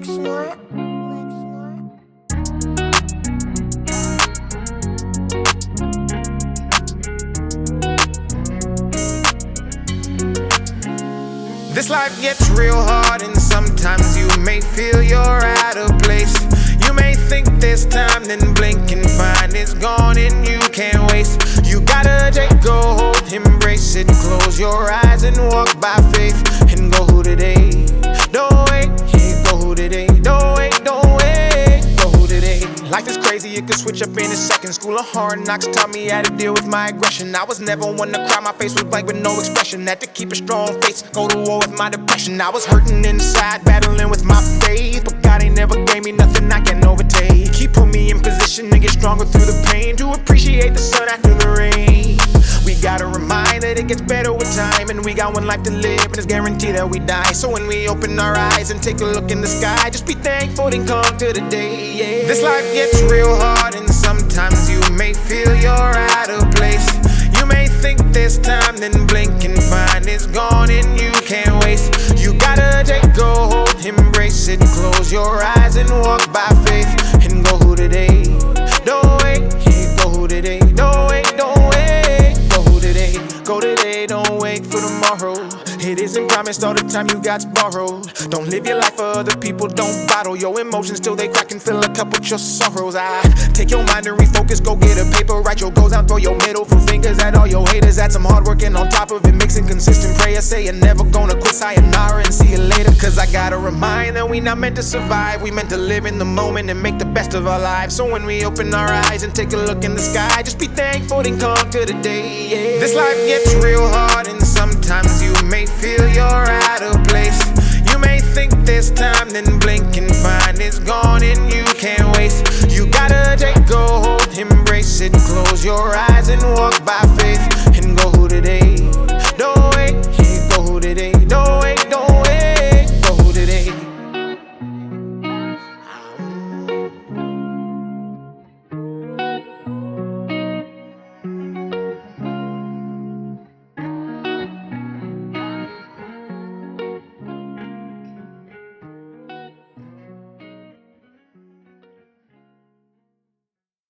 This life gets real hard, and sometimes you may feel you're out of place. You may think this time, then blink and find it's gone, and you can't waste. You gotta take a hold, embrace it, close your eyes, and walk by Life is crazy, it could switch up in a second. School of hard knocks taught me how to deal with my aggression. I was never one to cry, my face was blank with no expression. Had to keep a strong face, go to war with my depression. I was hurting inside, battling with my faith. But God ain't never gave me nothing I can overtake. He put me in position to get stronger through the pain, it gets better with time, and we got one life to live, and it's guaranteed that we die. So when we open our eyes and take a look in the sky, just be thankful and come to the day. Yeah. This life gets real hard, and sometimes you may feel you're out of place. You may think this time, then blink and find it's gone, today. Don't wait for tomorrow. It isn't promised all the time you got's borrowed. Don't live your life for other people, don't bottle your emotions till they crack and fill a cup with your sorrows. I take your mind and refocus, go get a paper, write your goals out, throw your middle for fingers at all your haters. Add some hard work and on top of it, mixing consistent prayer. Say you're never gonna quit, sayonara and see you later. Cause I gotta remind that we not meant to survive, we meant to live in the moment and make the best of our lives. So when we open our eyes and take a look in the sky, just be thankful and conquer the day. Yeah. This life gets real hard and sometimes then blink and find it's gone, and you